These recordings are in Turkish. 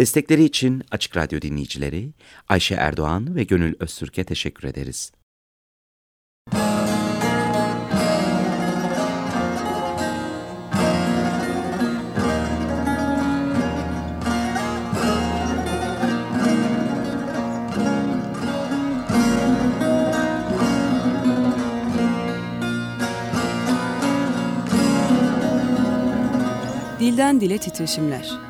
Destekleri için Açık Radyo dinleyicileri Ayşe Erdoğan ve Gönül Öztürk'e teşekkür ederiz. Dilden Dile Titreşimler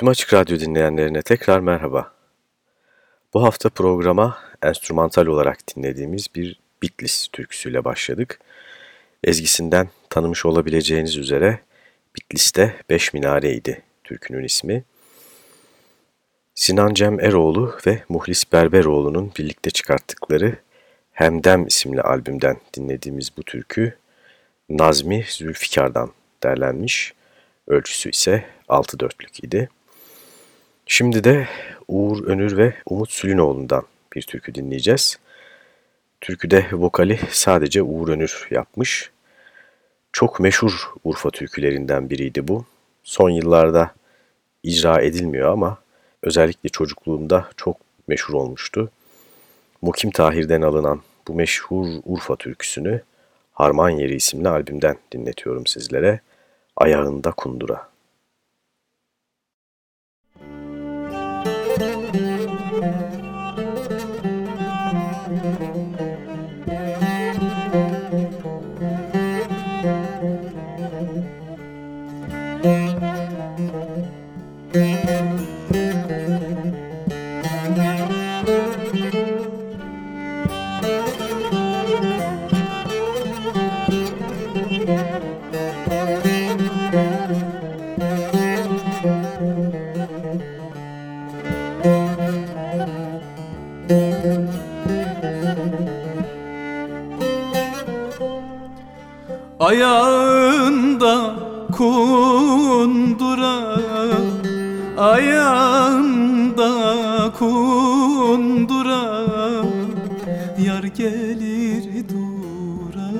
Tüm Açık Radyo dinleyenlerine tekrar merhaba. Bu hafta programa enstrümantal olarak dinlediğimiz bir Bitlis türküsüyle başladık. Ezgisinden tanımış olabileceğiniz üzere Bitlis'te Beş Minareydi türkünün ismi. Sinan Cem Eroğlu ve Muhlis Berberoğlu'nun birlikte çıkarttıkları Hemdem isimli albümden dinlediğimiz bu türkü Nazmi Zülfikar'dan derlenmiş. Ölçüsü ise 6 dörtlük idi. Şimdi de Uğur Önür ve Umut Sülünoğlu'ndan bir türkü dinleyeceğiz. Türküde vokali sadece Uğur Önür yapmış. Çok meşhur Urfa türkülerinden biriydi bu. Son yıllarda icra edilmiyor ama özellikle çocukluğumda çok meşhur olmuştu. Mukim Tahir'den alınan bu meşhur Urfa türküsünü Harman Yeri isimli albümden dinletiyorum sizlere. Ayağında kundura. Ayağında kundura Ayağında kundura Yar gelir dura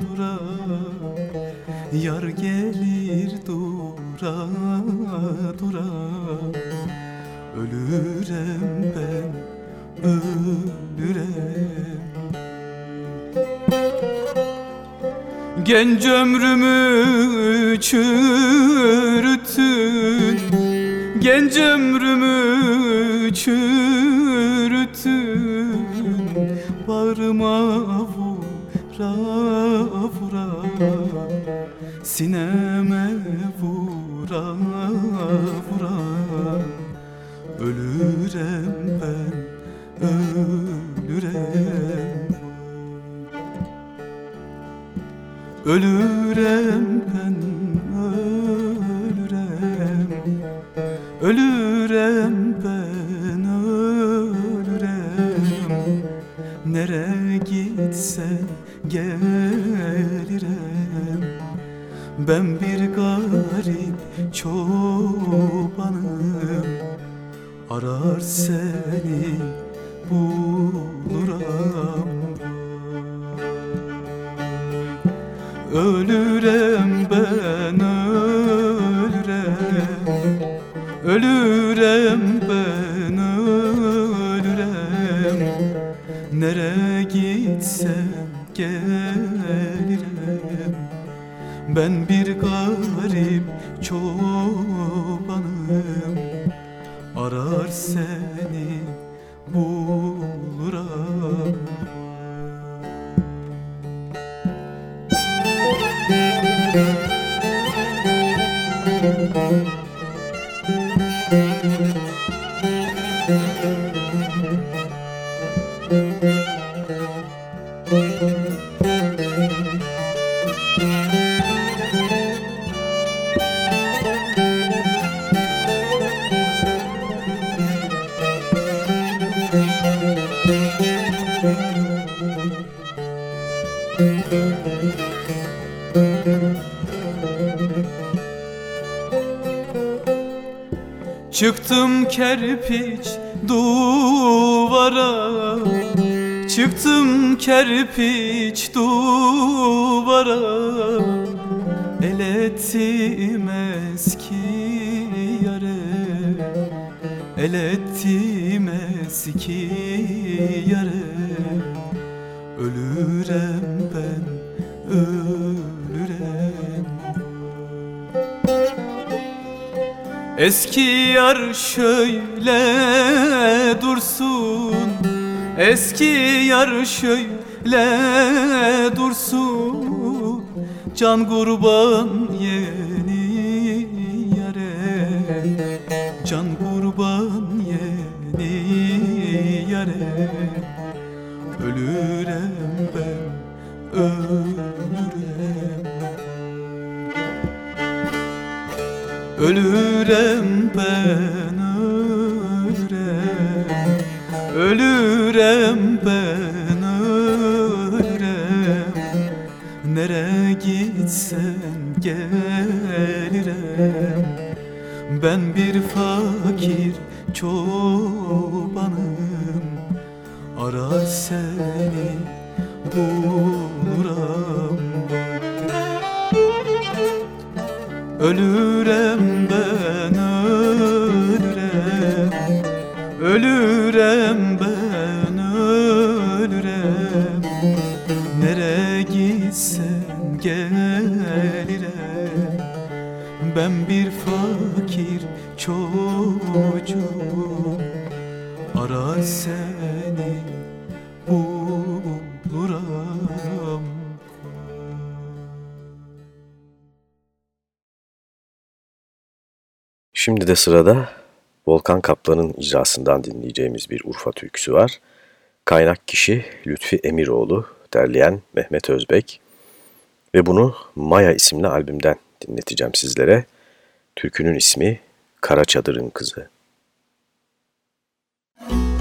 dura Yar gelir dura dura. Ölürem ben ölürem Genç ömrümü çürütün. Genç ömrümü çürütün. Bağrıma vura vura Sineme vura vura. Ölürem ben ölürem Ölürem ben ölürem. Ölürem ben ölürem. Nere gitsen gelirim Ben bir garip çobanım. Arar seni buluram Ölürem ben ölürem Ölürem ben ölürem Nere gitsem gelirim. Ben bir garip çobanım. Arar seni buluram Çıktım kerpiç duvara. Çıktım kerpiç duvara. El ettim eski yare El ettim eski yare Ölürem ben ölürem. Eski yar şöyle dursun Eski yar şöyle dursun. Can kurban yeni ölürem Ölürem ben ölürem Ölürem ben ölürem Nere gitsen gelirim. Ben bir fakir çobanım. Arar seni buluram Ölürem ben ölürem. Ölürem ben ölürem. Nere gitsen gelirim Ben bir fakir çocuğum. Arar seni buluram Şimdi de sırada Volkan Kaplan'ın icrasından dinleyeceğimiz bir Urfa türküsü var. Kaynak kişi Lütfi Emiroğlu, derleyen Mehmet Özbek ve bunu Maya isimli albümden dinleteceğim sizlere. Türkünün ismi Kara Çadır'ın Kızı. Kara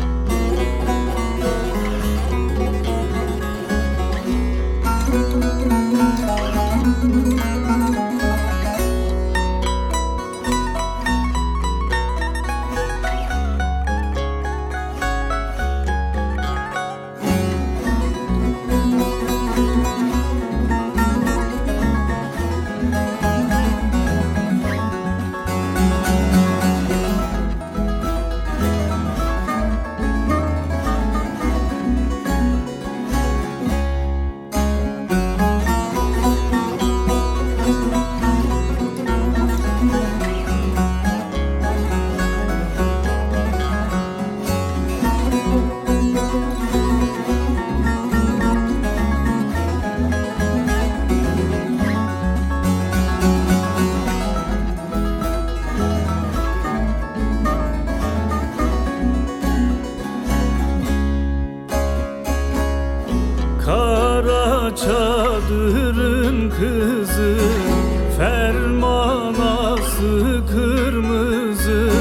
Fermanası kırmızı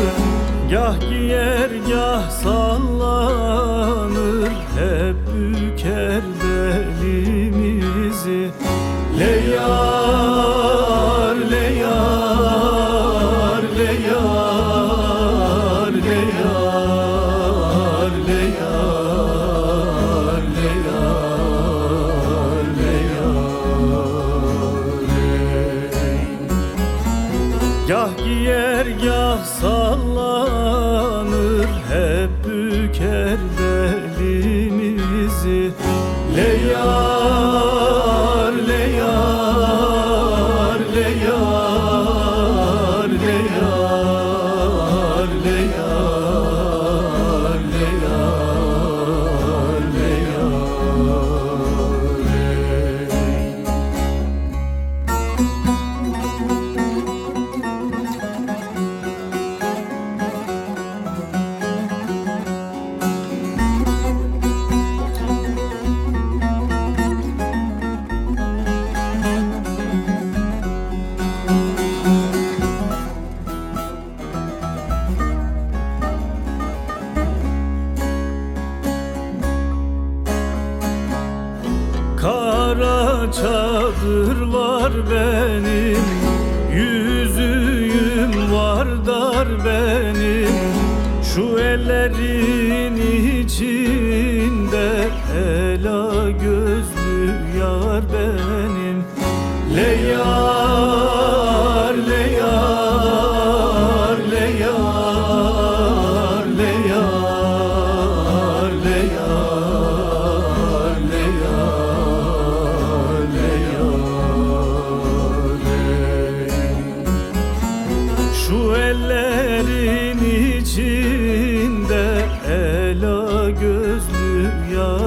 Gah giyer gah sallanır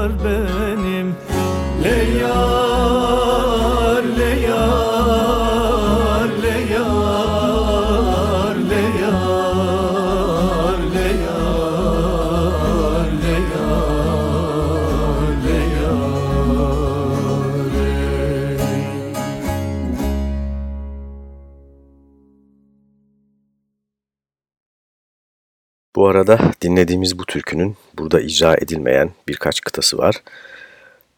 yar arada dinlediğimiz bu türkünün burada icra edilmeyen birkaç kıtası var.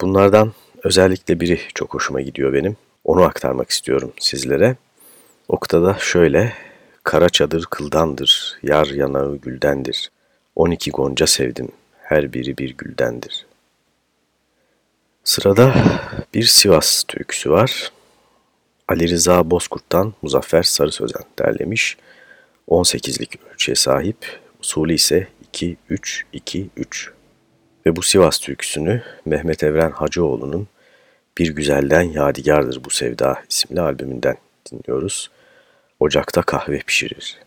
Bunlardan özellikle biri çok hoşuma gidiyor benim. Onu aktarmak istiyorum sizlere. O kıtada şöyle, Kara çadır kıldandır, yar yanağı güldendir. On iki gonca sevdim, her biri bir güldendir. Sırada bir Sivas türküsü var. Ali Rıza Bozkurt'tan Muzaffer Sarı Sözen derlemiş. 18'lik ölçüye sahip, usulü ise 2-3-2-3. Ve bu Sivas türküsünü Mehmet Evren Hacıoğlu'nun Bir Güzelden Yadigardır Bu Sevda isimli albümünden dinliyoruz. Ocakta kahve pişirir.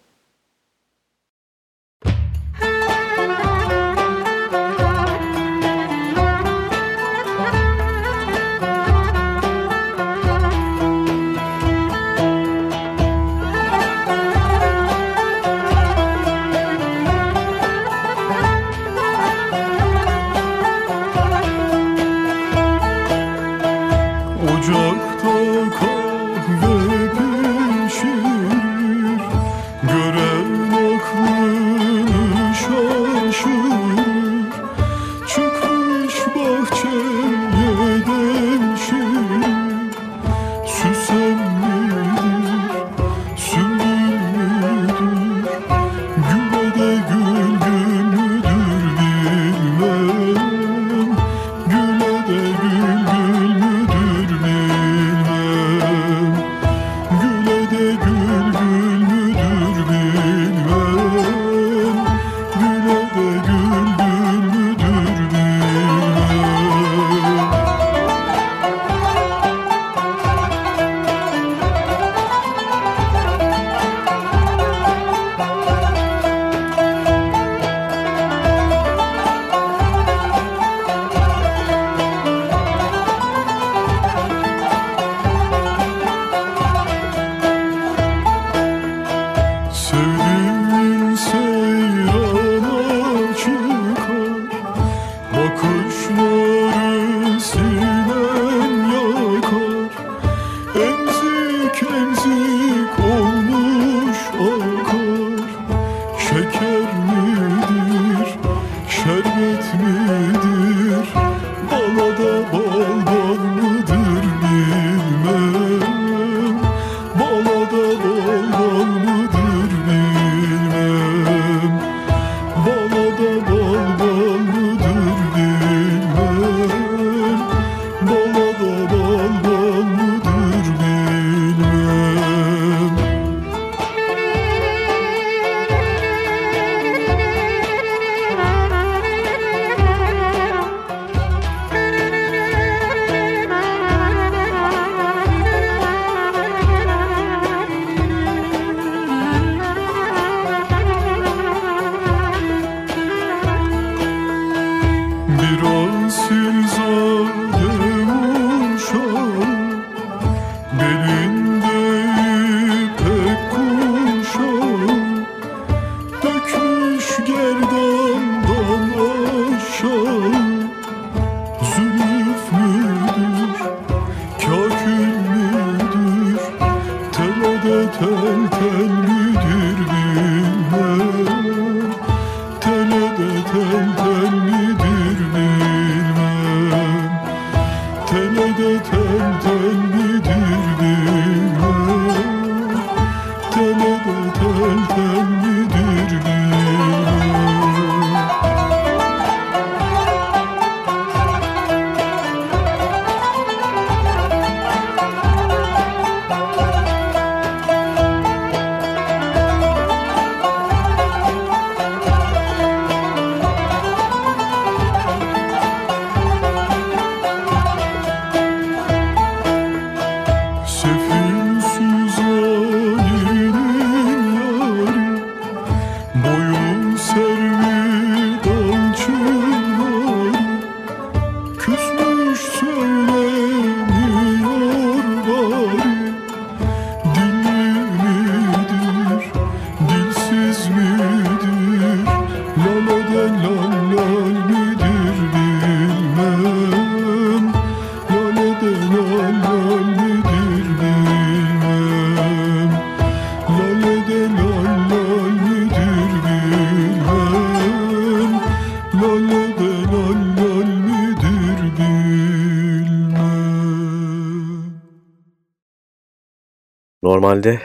Normalde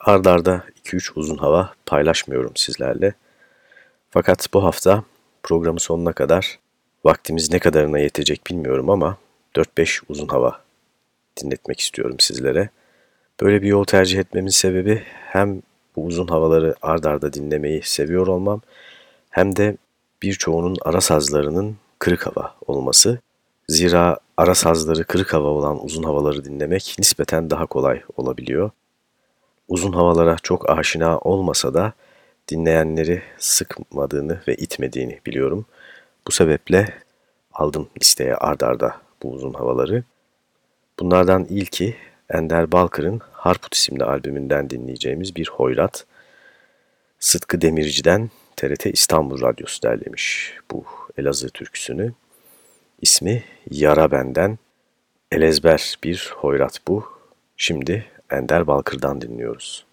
ardarda 2-3 uzun hava paylaşmıyorum sizlerle. Fakat bu hafta programın sonuna kadar vaktimiz ne kadarına yetecek bilmiyorum ama 4-5 uzun hava dinletmek istiyorum sizlere. Böyle bir yol tercih etmemin sebebi hem bu uzun havaları ardarda dinlemeyi seviyor olmam hem de birçoğunun ara sazlarının kırık hava olması. Zira ara sazları kırık hava olan uzun havaları dinlemek nispeten daha kolay olabiliyor. Uzun havalara çok aşina olmasa da dinleyenleri sıkmadığını ve itmediğini biliyorum. Bu sebeple aldım listeye ardarda bu uzun havaları. Bunlardan ilki Ender Balkır'ın Harput isimli albümünden dinleyeceğimiz bir hoyrat. Sıtkı Demirci'den TRT İstanbul Radyosu derlemiş bu Elazığ türküsünü. İsmi Yara Benden. Elezber bir hoyrat bu. Şimdi Ender Balkır'dan dinliyoruz.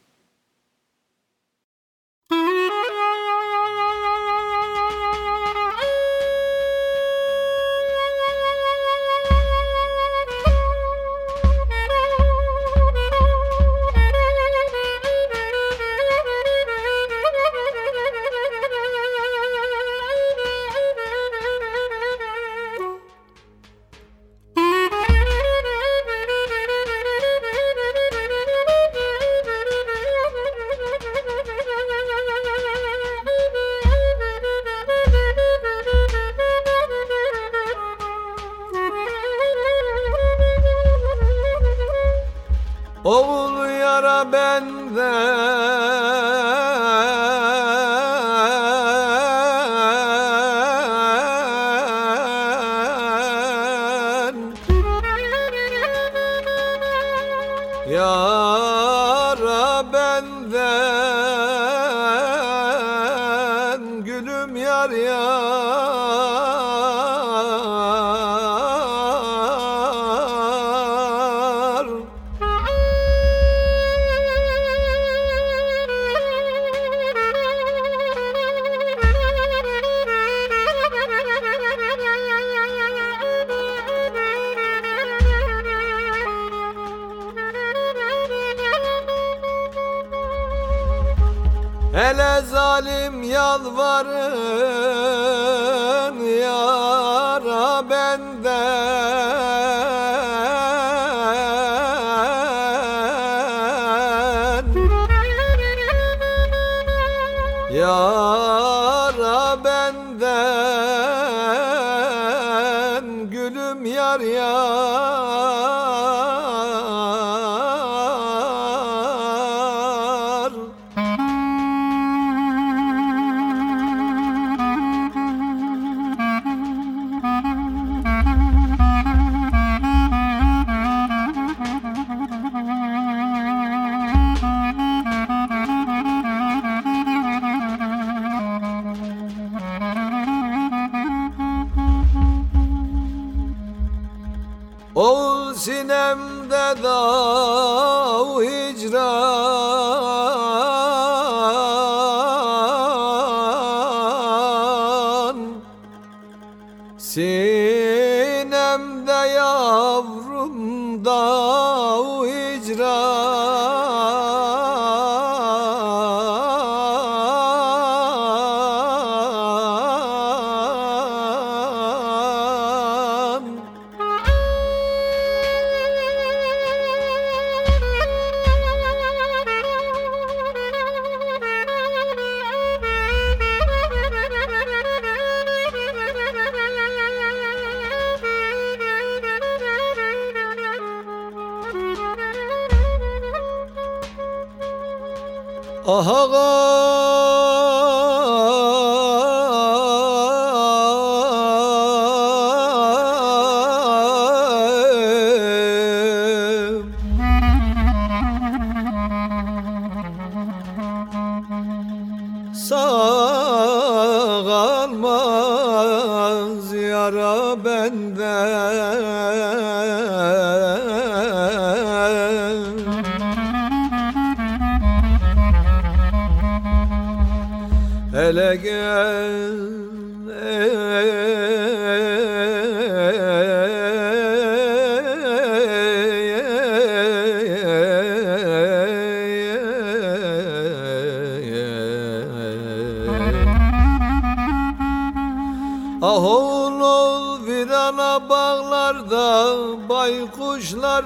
Baykuşlar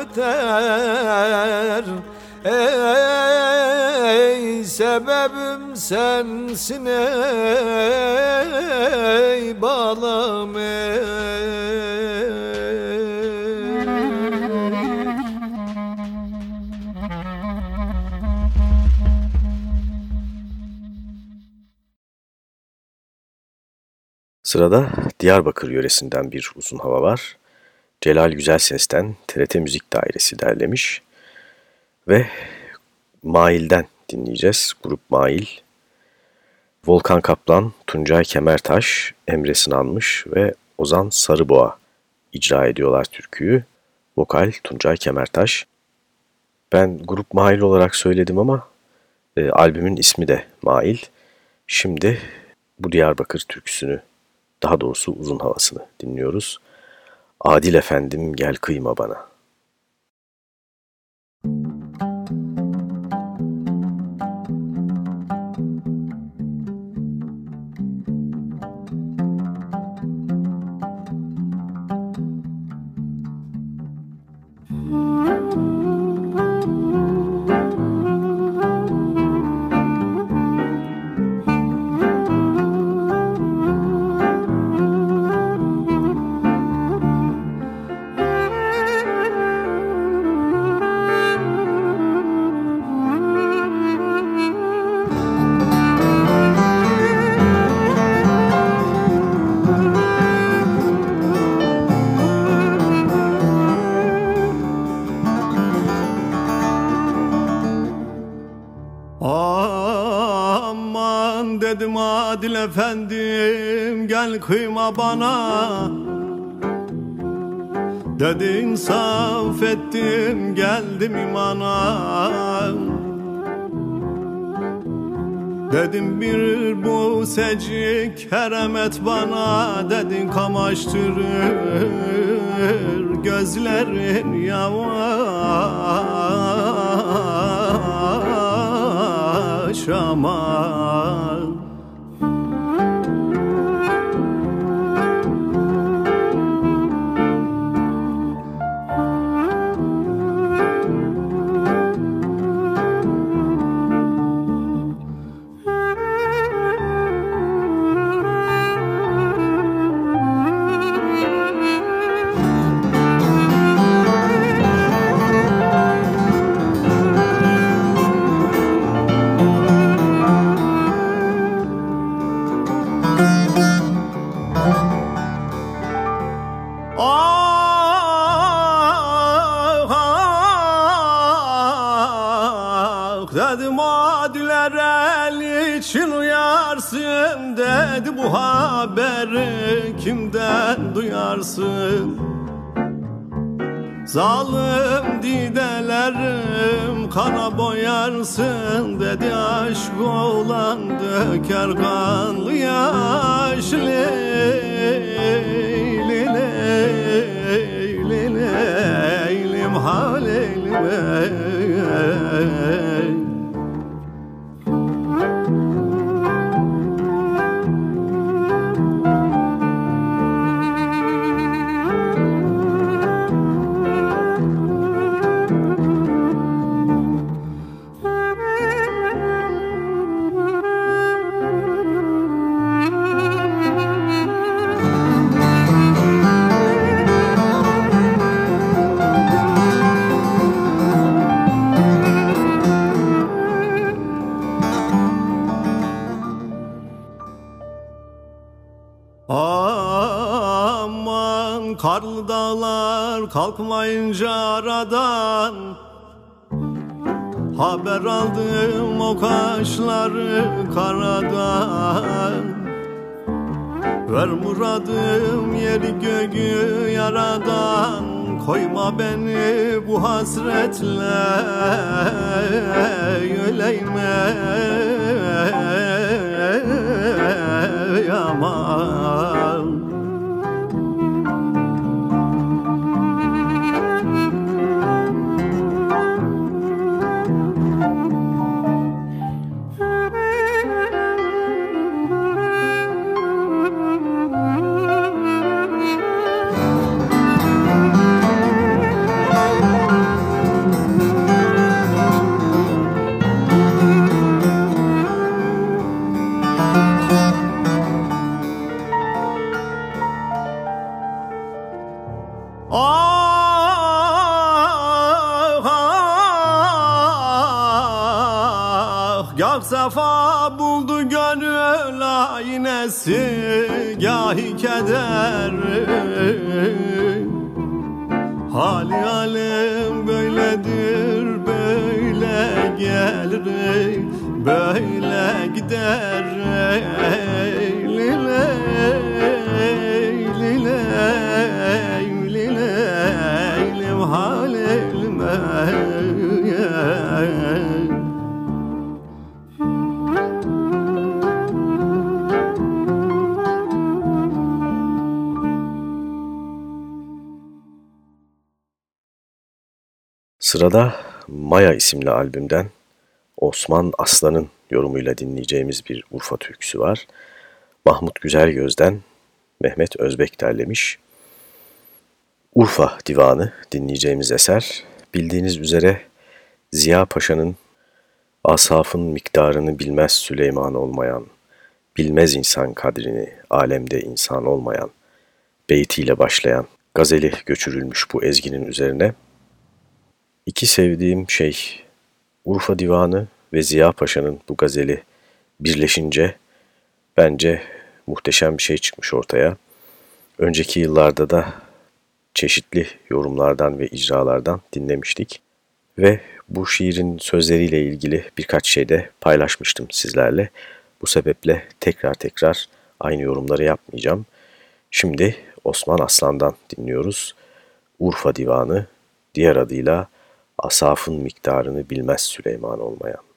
öter Ey sebebim sensin ey balam ey Sırada Diyarbakır yöresinden bir uzun hava var. Celal Güzel Ses'ten TRT Müzik Dairesi derlemiş. Ve Mail'den dinleyeceğiz. Grup Mail. Volkan Kaplan, Tuncay Kemertaş, Emre Sınanmış ve Ozan Sarıboğa icra ediyorlar türküyü. Vokal Tuncay Kemertaş. Ben grup Mail olarak söyledim ama e, albümün ismi de Mail. Şimdi bu Diyarbakır türküsünü daha doğrusu uzun havasını dinliyoruz. Adil efendim gel kıyma bana. Bana. Dedin saf ettim geldim imana. Dedim bir bu secik keremet bana. Dedin kamaştırır gözlerin yavaş aman Zalim didelerim kana boyarsın Dedi. Aşk olan döker kanlı yaş Leyli leyli leylim haleylim kalkmayınca aradan Haber aldım o kaşları karadan. Ver muradım yeri göğü yaradan Koyma beni bu hasretle Öleyme aman safa buldu gönül aynesi Gahi keder Sırada Maya isimli albümden Osman Aslan'ın yorumuyla dinleyeceğimiz bir Urfa türküsü var. Mahmut Güzelgöz'den Mehmet Özbek derlemiş. Urfa Divanı dinleyeceğimiz eser bildiğiniz üzere Ziya Paşa'nın asafın miktarını bilmez Süleyman olmayan, bilmez insan kadrini alemde insan olmayan beytiyle başlayan gazeli göçürülmüş bu ezginin üzerine İki sevdiğim şey Urfa Divanı ve Ziya Paşa'nın bu gazeli birleşince bence muhteşem bir şey çıkmış ortaya. Önceki yıllarda da çeşitli yorumlardan ve icralardan dinlemiştik. Ve bu şiirin sözleriyle ilgili birkaç şey de paylaşmıştım sizlerle. Bu sebeple tekrar tekrar aynı yorumları yapmayacağım. Şimdi Osman Aslan'dan dinliyoruz. Urfa Divanı, diğer adıyla asafın miktarını bilmez Süleyman olmayan.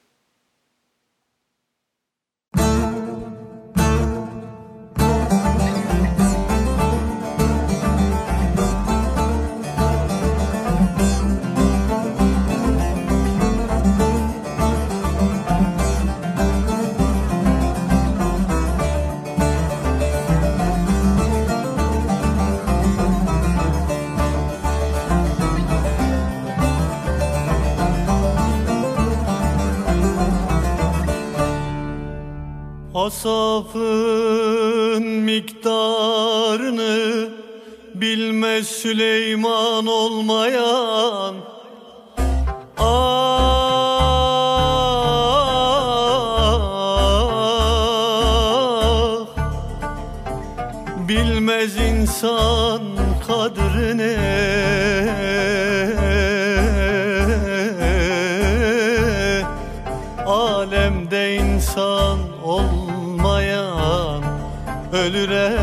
Asafın miktarını bilmez Süleyman olmayan. Ah Bilmez insan ölüre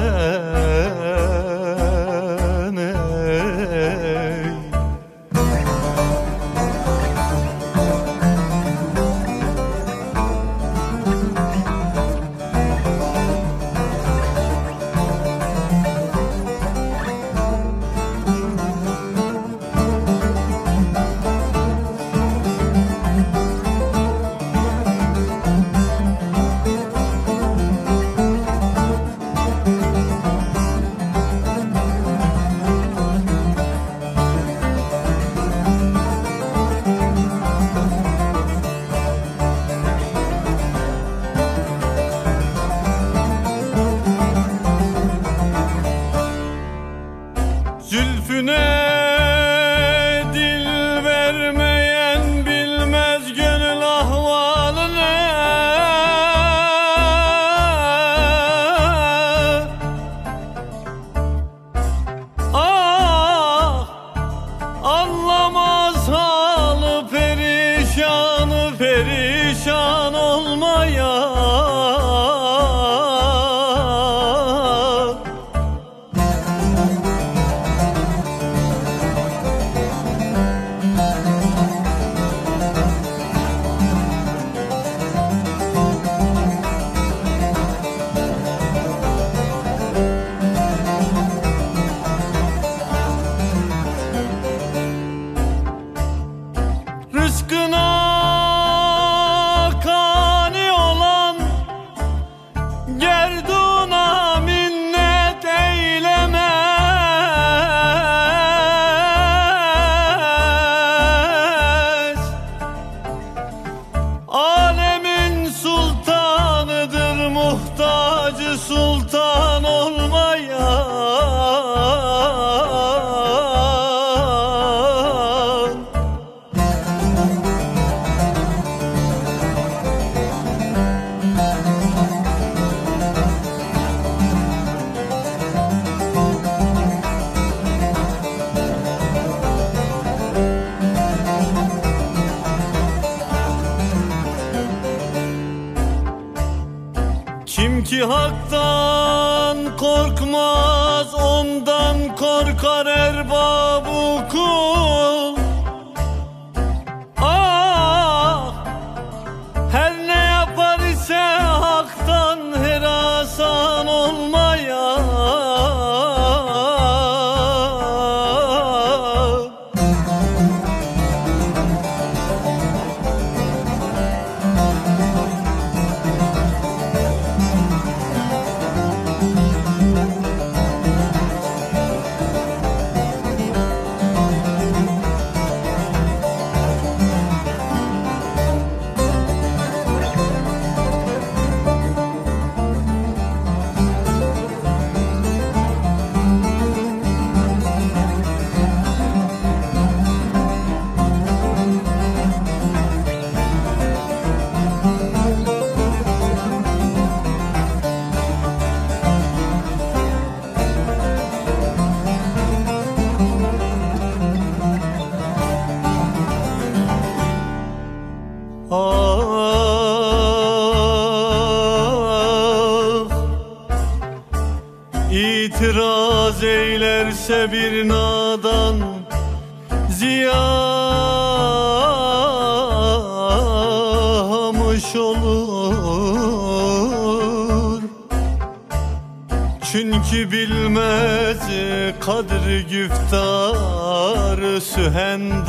haktan korkmaz ondan korkar erbabu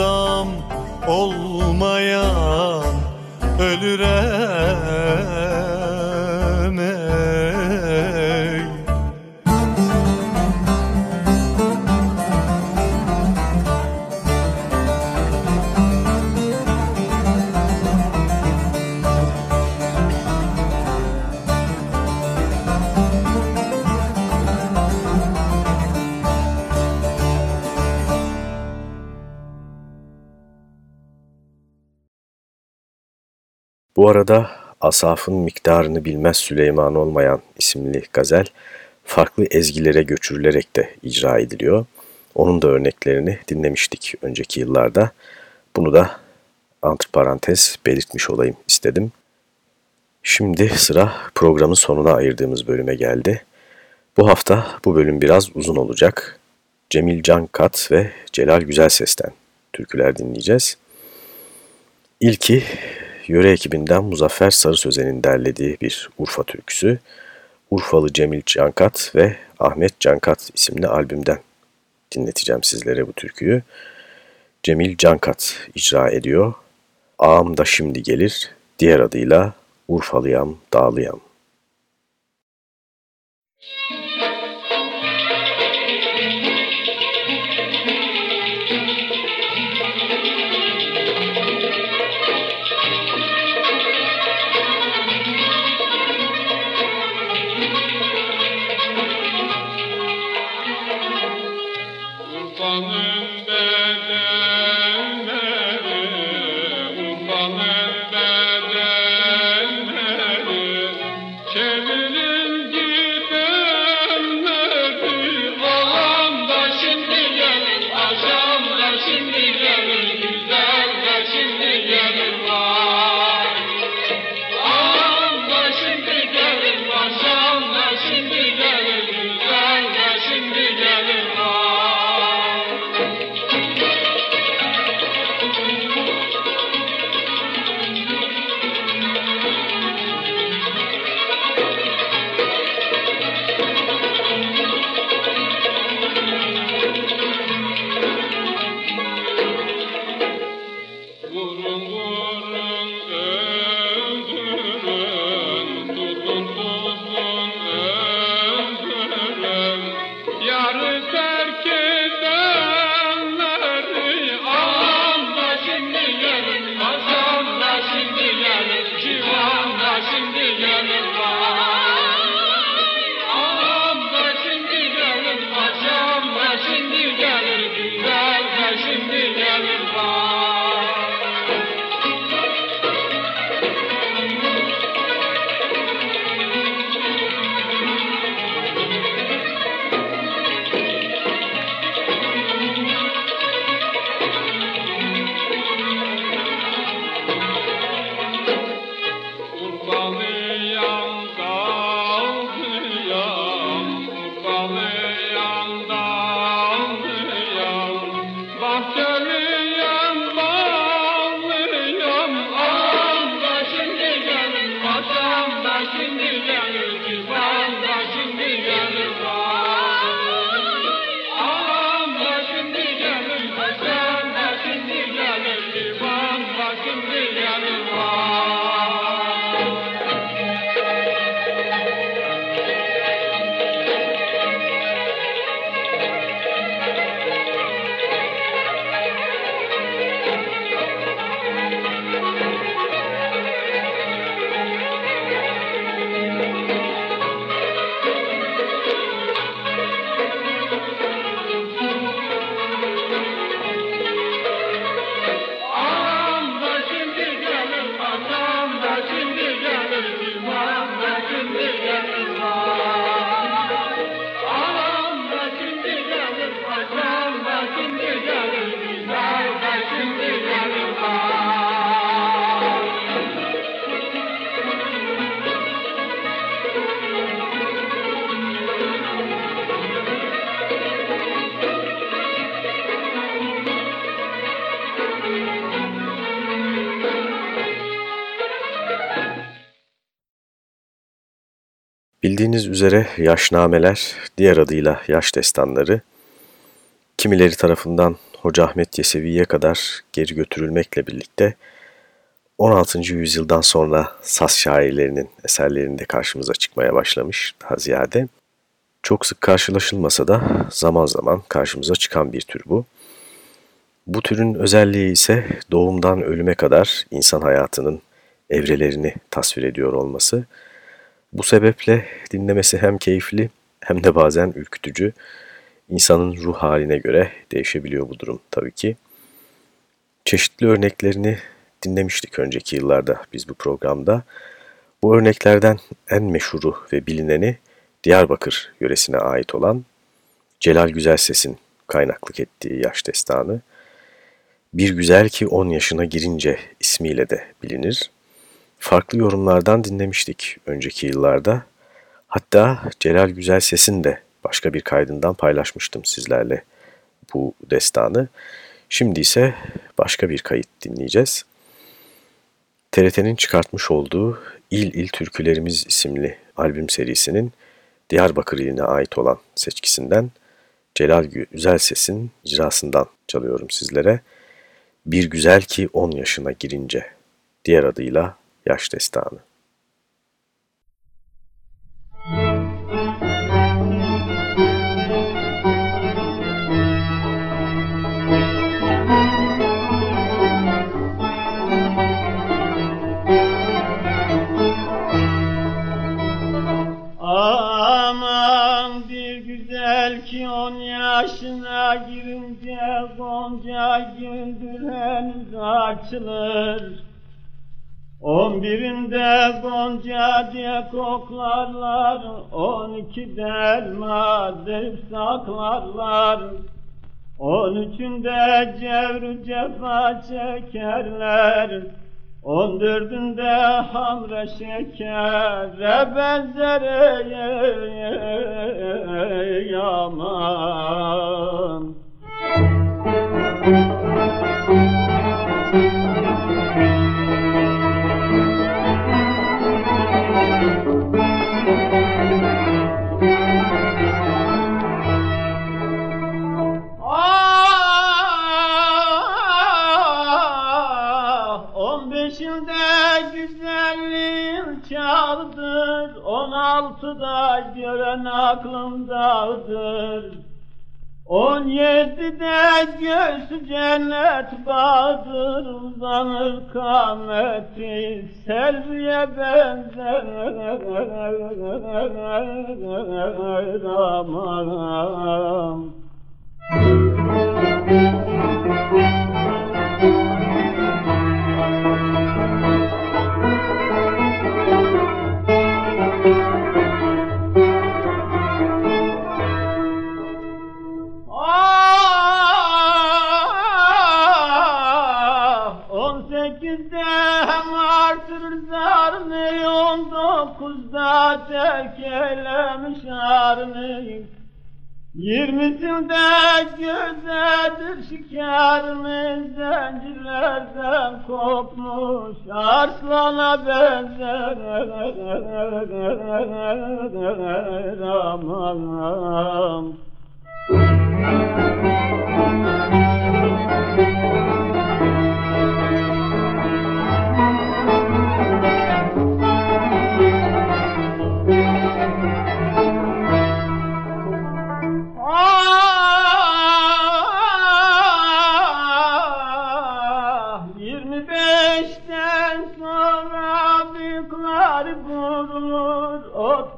Sühendam olmayan ölür Bu arada Asaf'ın miktarını bilmez Süleyman olmayan isimli gazel farklı ezgilere göçürülerek de icra ediliyor. Onun da örneklerini dinlemiştik önceki yıllarda. Bunu da antiparantez belirtmiş olayım istedim. Şimdi sıra programın sonuna ayırdığımız bölüme geldi. Bu hafta bu bölüm biraz uzun olacak. Cemil Cankat ve Celal Güzelses'ten türküler dinleyeceğiz. İlki yöre ekibinden Muzaffer Sarı Sözen'in derlediği bir Urfa türküsü. Urfalı Cemil Cankat ve Ahmet Cankat isimli albümden dinleteceğim sizlere bu türküyü. Cemil Cankat icra ediyor. Ağam da şimdi gelir, diğer adıyla Urfalıyam, Dağlıyam. Urfa'nın Bildiğiniz üzere yaşnameler, diğer adıyla yaş destanları, kimileri tarafından Hoca Ahmet Yesevi'ye kadar geri götürülmekle birlikte 16. yüzyıldan sonra Saz şairlerinin eserlerinde karşımıza çıkmaya başlamış daha ziyade. Çok sık karşılaşılmasa da zaman zaman karşımıza çıkan bir tür bu. Bu türün özelliği ise doğumdan ölüme kadar insan hayatının evrelerini tasvir ediyor olması. Bu sebeple dinlemesi hem keyifli hem de bazen ürkütücü. İnsanın ruh haline göre değişebiliyor bu durum tabii ki. Çeşitli örneklerini dinlemiştik önceki yıllarda biz bu programda. Bu örneklerden en meşhuru ve bilineni Diyarbakır yöresine ait olan Celal Güzelses'in kaynaklık ettiği yaş destanı. Bir güzel ki 10 yaşına girince ismiyle de bilinir. Farklı yorumlardan dinlemiştik önceki yıllarda. Hatta Celal Güzelses'in de başka bir kaydından paylaşmıştım sizlerle bu destanı. Şimdi ise başka bir kayıt dinleyeceğiz. TRT'nin çıkartmış olduğu İl İl Türkülerimiz isimli albüm serisinin Diyarbakır iline ait olan seçkisinden Celal Güzel Ses'in icrasından çalıyorum sizlere. Bir güzel ki 10 yaşına girince, diğer adıyla Yaş Destanı. yaşına girince gonca güldür henüz açılır. On birinde gonca diye koklarlar, on ikide elma deyip saklarlar. On üçünde cevru cefa çekerler, On dördünde hamre şekere benzer yaman altıda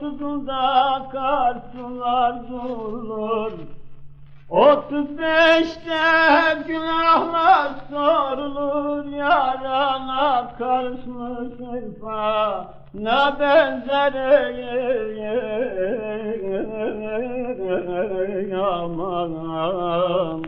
otuzunda karsular durulur. Otuz beşte günahlar sorulur. Yarana karışmış hırpa ne benzer aman aman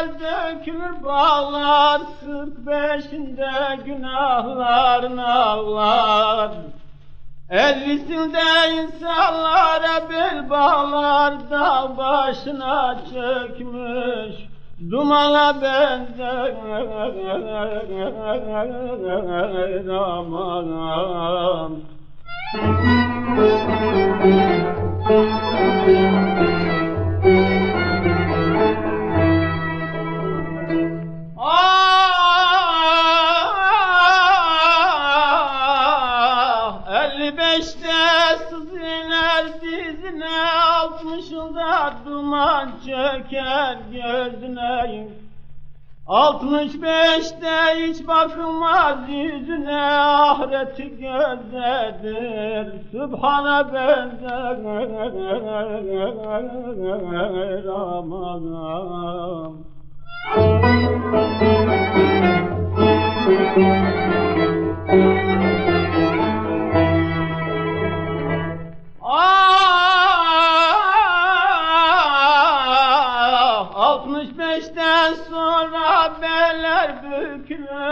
bezel dökülür bağ beşinde günahlar ağlar Ellisinde insanlara bel bağlar da başına çökmüş Dumana benzer aman Ah, duman çöker gözüne. Altmış beşte hiç bakılmaz yüzüne, ahireti gözdedir, Sübhane benzer aman. Ah,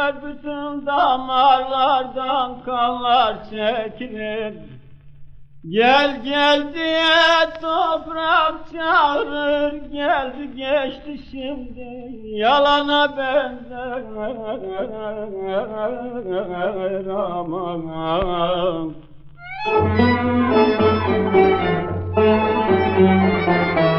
bükülür, bütün damarlardan kanlar çekilir. Gel gel diye toprak çağırır, geldi geçti şimdi, yalana benzer aman. Beni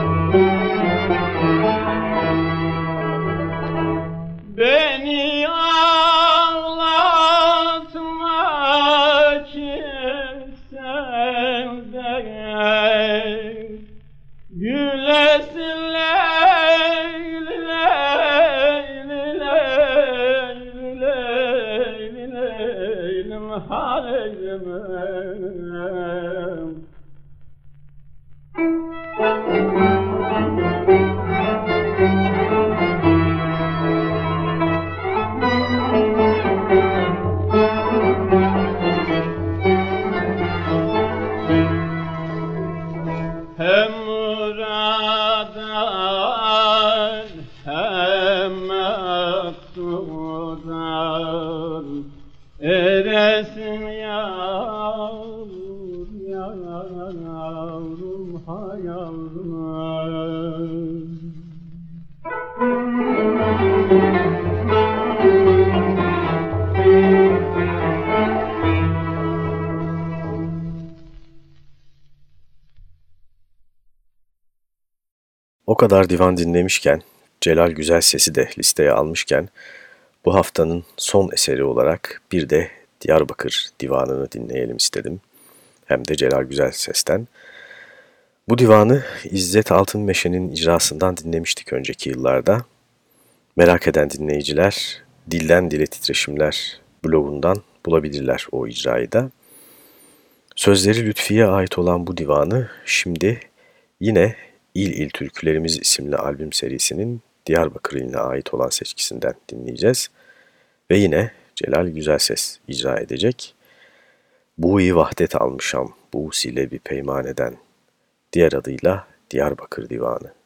kadar divan dinlemişken, Celal Güzel Ses'i de listeye almışken, bu haftanın son eseri olarak bir de Diyarbakır Divanı'nı dinleyelim istedim. Hem de Celal Güzel Ses'ten. Bu divanı İzzet Altınmeşe'nin icrasından dinlemiştik önceki yıllarda. Merak eden dinleyiciler Dilden Dile Titreşimler blogundan bulabilirler o icrayı da. Sözleri Lütfi'ye ait olan bu divanı şimdi yine İl İl Türkülerimiz isimli albüm serisinin Diyarbakır iline ait olan seçkisinden dinleyeceğiz. Ve yine Celal Güzelses icra edecek. Bu iyi vahdet almışam, bu sile bir peymaneden. Diğer adıyla Diyarbakır Divanı.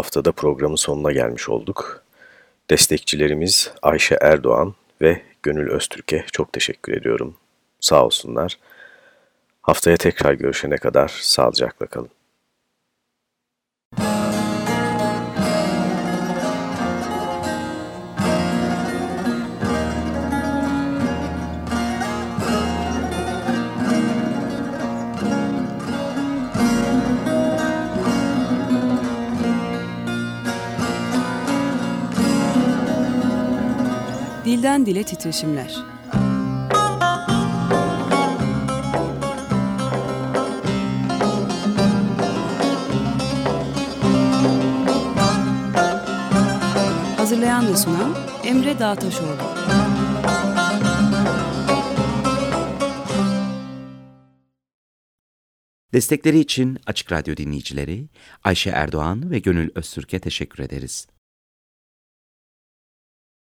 Haftada programın sonuna gelmiş olduk. Destekçilerimiz Ayşe Erdoğan ve Gönül Öztürk'e çok teşekkür ediyorum. Sağ olsunlar. Haftaya tekrar görüşene kadar sağlıcakla kalın. Titreşimler. Hazırlayan ve sunan Emre Dağtaşoğlu. Destekleri için Açık Radyo dinleyicileri Ayşe Erdoğan ve Gönül Öztürk'e teşekkür ederiz.